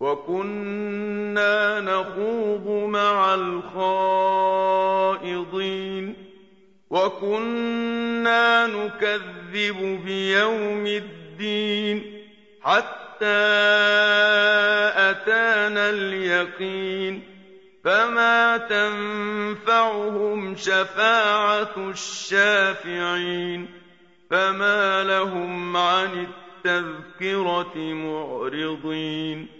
وكنا نخوض مع الخائضين وكنا نكذب بيوم الدين حَتَّىٰ أَتَانَا الْيَقِينُ فَمَا تَنفَعُهُمْ شَفَاعَةُ الشَّافِعِينَ فَمَا لَهُمْ عَنِ التَّذْكِرَةِ مُعْرِضِينَ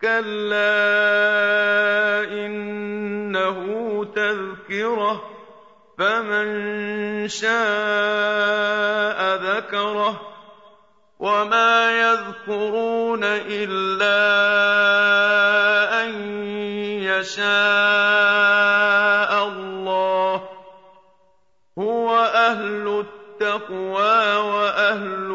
كَلَّا إِنَّهُ تَذْكِرَةٌ فَمَن شَاءَ ذَكَرَهُ وَمَا يَذْكُرُونَ إِلَّا أَن يَشَاءَ اللَّهُ هُوَ أَهْلُ التَّقْوَىٰ وَأَهْلُ